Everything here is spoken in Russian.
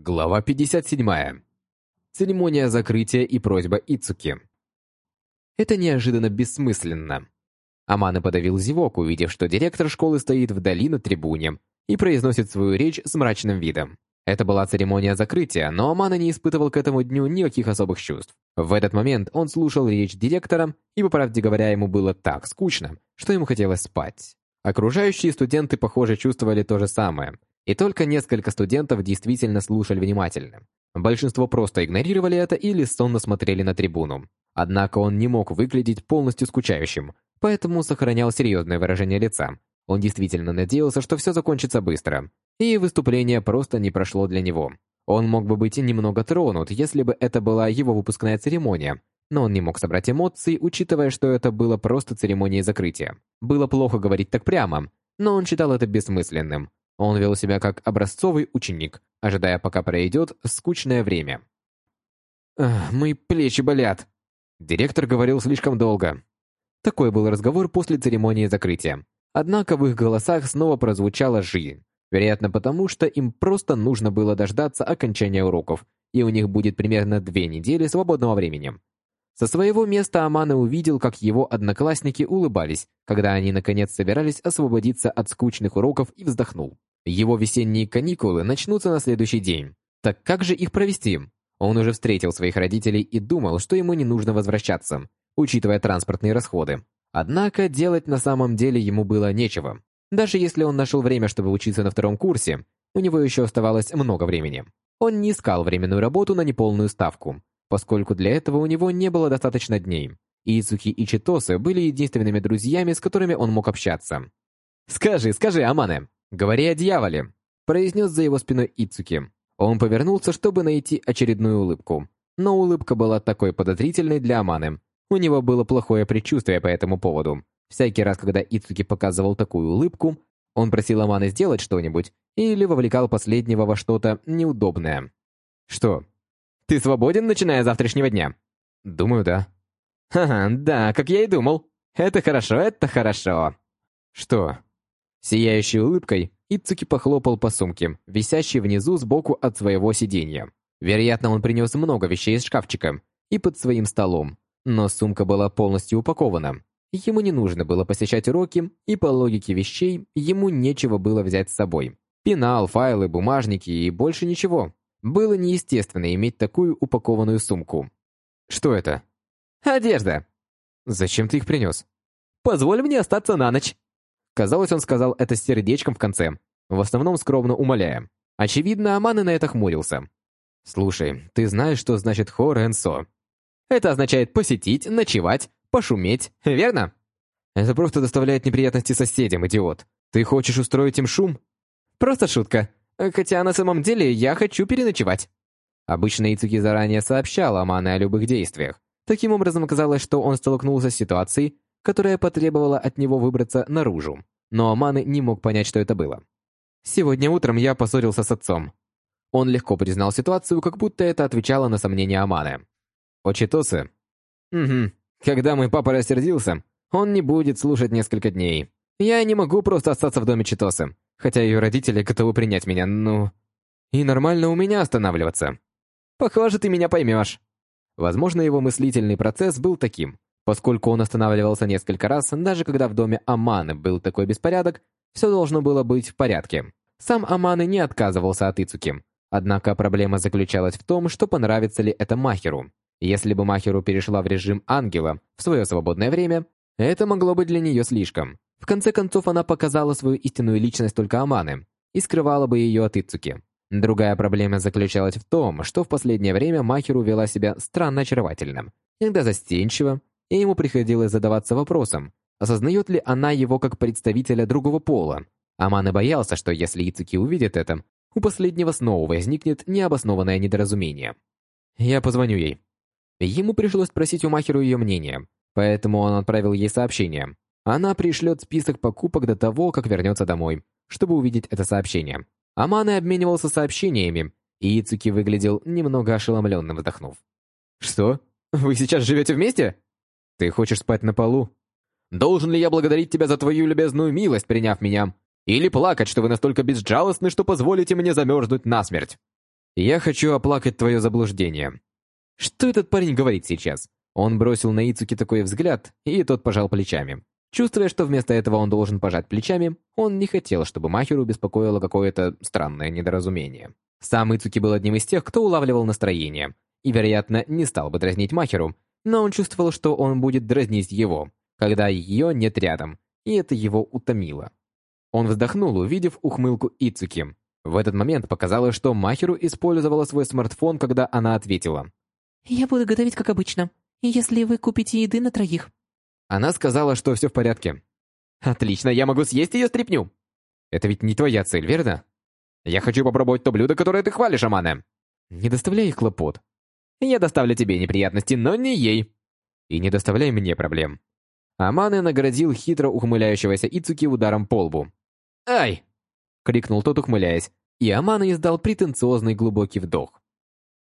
Глава 57. Церемония закрытия и просьба Ицуки. Это неожиданно бессмысленно. Аманы подавил зевок, увидев, что директор школы стоит вдали на трибуне и произносит свою речь с мрачным видом. Это была церемония закрытия, но Амана не испытывал к этому дню никаких особых чувств. В этот момент он слушал речь директора, и, по правде говоря, ему было так скучно, что ему хотелось спать. Окружающие студенты, похоже, чувствовали то же самое – и только несколько студентов действительно слушали внимательно. Большинство просто игнорировали это или сонно смотрели на трибуну. Однако он не мог выглядеть полностью скучающим, поэтому сохранял серьезное выражение лица. Он действительно надеялся, что все закончится быстро, и выступление просто не прошло для него. Он мог бы быть немного тронут, если бы это была его выпускная церемония, но он не мог собрать эмоции, учитывая, что это было просто церемонией закрытия. Было плохо говорить так прямо, но он считал это бессмысленным. Он вел себя как образцовый ученик, ожидая, пока пройдет скучное время. «Мои плечи болят!» Директор говорил слишком долго. Такой был разговор после церемонии закрытия. Однако в их голосах снова прозвучала жизнь. Вероятно, потому что им просто нужно было дождаться окончания уроков, и у них будет примерно две недели свободного времени. Со своего места Амана увидел, как его одноклассники улыбались, когда они наконец собирались освободиться от скучных уроков и вздохнул. Его весенние каникулы начнутся на следующий день. Так как же их провести? Он уже встретил своих родителей и думал, что ему не нужно возвращаться, учитывая транспортные расходы. Однако делать на самом деле ему было нечего. Даже если он нашел время, чтобы учиться на втором курсе, у него еще оставалось много времени. Он не искал временную работу на неполную ставку, поскольку для этого у него не было достаточно дней. Ицуки и Читосы были единственными друзьями, с которыми он мог общаться. «Скажи, скажи, Амане, «Говори о дьяволе», — произнес за его спиной Ицуки. Он повернулся, чтобы найти очередную улыбку. Но улыбка была такой подозрительной для Аманы. У него было плохое предчувствие по этому поводу. Всякий раз, когда Ицуки показывал такую улыбку, он просил Аманы сделать что-нибудь или вовлекал последнего во что-то неудобное. «Что? Ты свободен, начиная с завтрашнего дня?» «Думаю, да». «Ха-ха, да, как я и думал. Это хорошо, это хорошо». «Что?» Сияющей улыбкой Ицуки похлопал по сумке, висящей внизу сбоку от своего сиденья. Вероятно, он принес много вещей из шкафчика и под своим столом, но сумка была полностью упакована. Ему не нужно было посещать уроки, и по логике вещей ему нечего было взять с собой. Пенал, файлы, бумажники и больше ничего. Было неестественно иметь такую упакованную сумку. Что это? Одежда. Зачем ты их принес? Позволь мне остаться на ночь. Казалось, он сказал это с сердечком в конце, в основном скромно умоляя. Очевидно, Аманы на это хмурился. «Слушай, ты знаешь, что значит хоренсо?» «Это означает посетить, ночевать, пошуметь, верно?» «Это просто доставляет неприятности соседям, идиот. Ты хочешь устроить им шум?» «Просто шутка. Хотя на самом деле я хочу переночевать». Обычно Ицуки заранее сообщал Аманы о любых действиях. Таким образом, казалось, что он столкнулся с ситуацией, которая потребовала от него выбраться наружу. Но Аманы не мог понять, что это было. «Сегодня утром я поссорился с отцом». Он легко признал ситуацию, как будто это отвечало на сомнения Аманы. «Очитосы?» «Угу. Когда мой папа рассердился, он не будет слушать несколько дней. Я не могу просто остаться в доме Читосы, хотя ее родители готовы принять меня, ну... И нормально у меня останавливаться. Похоже, ты меня поймешь». Возможно, его мыслительный процесс был таким. Поскольку он останавливался несколько раз, даже когда в доме Аманы был такой беспорядок, все должно было быть в порядке. Сам Аманы не отказывался от Ицуки. Однако проблема заключалась в том, что понравится ли это Махеру. Если бы Махеру перешла в режим ангела в свое свободное время, это могло быть для нее слишком. В конце концов, она показала свою истинную личность только Аманы и скрывала бы ее от Ицуки. Другая проблема заключалась в том, что в последнее время Махеру вела себя странно очаровательно, иногда застенчиво, и ему приходилось задаваться вопросом, осознает ли она его как представителя другого пола. Аманы боялся, что если Ицуки увидит это, у последнего снова возникнет необоснованное недоразумение. «Я позвоню ей». Ему пришлось спросить у Махеру ее мнение, поэтому он отправил ей сообщение. Она пришлет список покупок до того, как вернется домой, чтобы увидеть это сообщение. Аманы обменивался сообщениями, и Ицуки выглядел немного ошеломленным, вздохнув. «Что? Вы сейчас живете вместе?» Ты хочешь спать на полу? Должен ли я благодарить тебя за твою любезную милость, приняв меня? Или плакать, что вы настолько безжалостны, что позволите мне замерзнуть насмерть? «Я хочу оплакать твое заблуждение». Что этот парень говорит сейчас? Он бросил на Ицуки такой взгляд, и тот пожал плечами. Чувствуя, что вместо этого он должен пожать плечами, он не хотел, чтобы Махеру беспокоило какое-то странное недоразумение. Сам Ицуки был одним из тех, кто улавливал настроение, и, вероятно, не стал бы дразнить Махеру, но он чувствовал, что он будет дразнить его, когда ее нет рядом, и это его утомило. Он вздохнул, увидев ухмылку Ицуки. В этот момент показалось, что Махеру использовала свой смартфон, когда она ответила. «Я буду готовить, как обычно, если вы купите еды на троих». Она сказала, что все в порядке. «Отлично, я могу съесть ее стряпню!» «Это ведь не твоя цель, верно?» «Я хочу попробовать то блюдо, которое ты хвалишь, Амане!» «Не доставляй их хлопот. Я доставлю тебе неприятности, но не ей!» «И не доставляй мне проблем!» Амане наградил хитро ухмыляющегося Ицуки ударом по лбу. «Ай!» — крикнул тот, ухмыляясь, и Амане издал претенциозный глубокий вдох.